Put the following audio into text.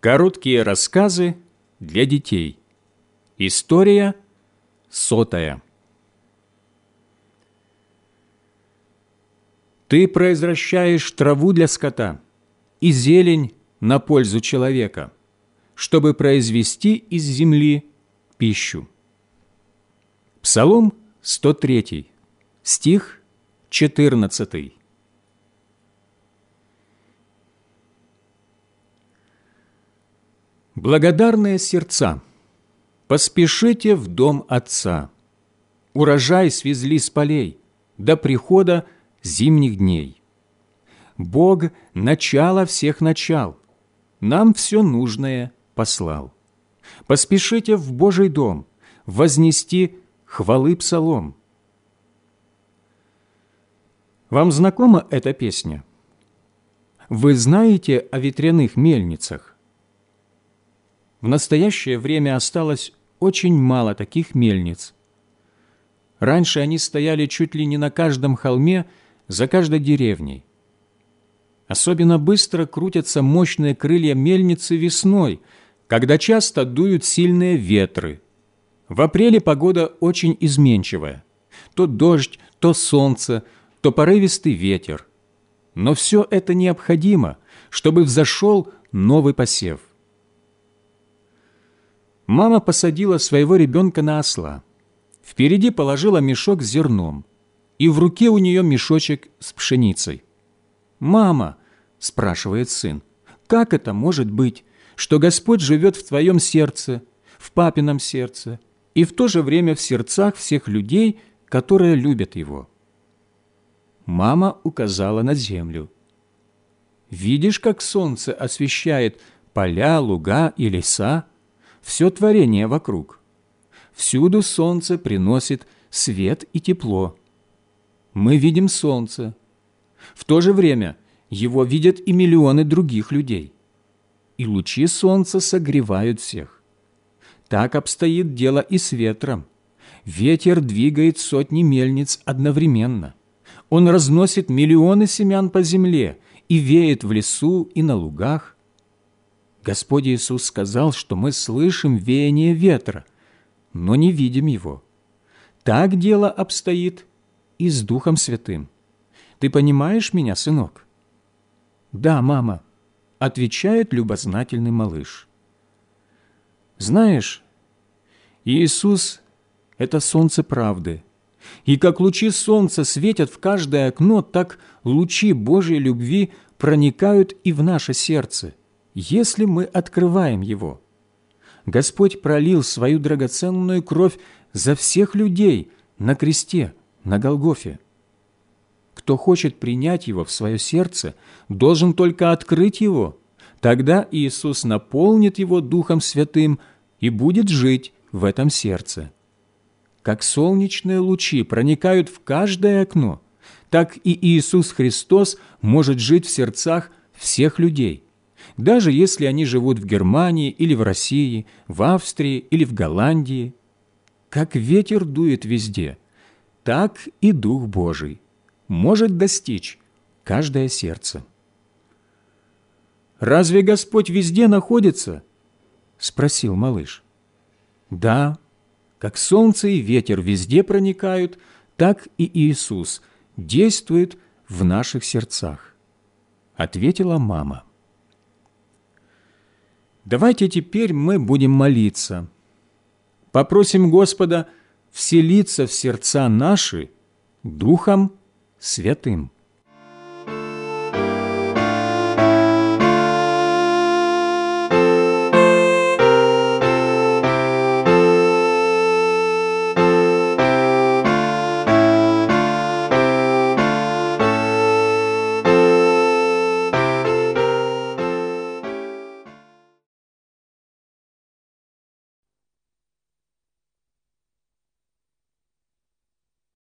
Короткие рассказы для детей. История сотая. Ты произвращаешь траву для скота и зелень на пользу человека, чтобы произвести из земли пищу. Псалом 103, стих 14. Благодарные сердца, поспешите в дом Отца. Урожай свезли с полей до прихода зимних дней. Бог – начало всех начал, нам все нужное послал. Поспешите в Божий дом, вознести хвалы псалом. Вам знакома эта песня? Вы знаете о ветряных мельницах? В настоящее время осталось очень мало таких мельниц. Раньше они стояли чуть ли не на каждом холме, за каждой деревней. Особенно быстро крутятся мощные крылья мельницы весной, когда часто дуют сильные ветры. В апреле погода очень изменчивая. То дождь, то солнце, то порывистый ветер. Но все это необходимо, чтобы взошел новый посев. Мама посадила своего ребенка на осла. Впереди положила мешок с зерном, и в руке у нее мешочек с пшеницей. «Мама», – спрашивает сын, – «как это может быть, что Господь живет в твоем сердце, в папином сердце, и в то же время в сердцах всех людей, которые любят Его?» Мама указала на землю. «Видишь, как солнце освещает поля, луга и леса?» Все творение вокруг. Всюду солнце приносит свет и тепло. Мы видим солнце. В то же время его видят и миллионы других людей. И лучи солнца согревают всех. Так обстоит дело и с ветром. Ветер двигает сотни мельниц одновременно. Он разносит миллионы семян по земле и веет в лесу и на лугах. Господь Иисус сказал, что мы слышим веяние ветра, но не видим его. Так дело обстоит и с Духом Святым. Ты понимаешь меня, сынок? Да, мама, отвечает любознательный малыш. Знаешь, Иисус – это солнце правды. И как лучи солнца светят в каждое окно, так лучи Божьей любви проникают и в наше сердце – если мы открываем его. Господь пролил свою драгоценную кровь за всех людей на кресте, на Голгофе. Кто хочет принять его в свое сердце, должен только открыть его. Тогда Иисус наполнит его Духом Святым и будет жить в этом сердце. Как солнечные лучи проникают в каждое окно, так и Иисус Христос может жить в сердцах всех людей – даже если они живут в Германии или в России, в Австрии или в Голландии. Как ветер дует везде, так и Дух Божий может достичь каждое сердце. «Разве Господь везде находится?» – спросил малыш. «Да, как солнце и ветер везде проникают, так и Иисус действует в наших сердцах», – ответила мама. Давайте теперь мы будем молиться. Попросим Господа вселиться в сердца наши Духом Святым.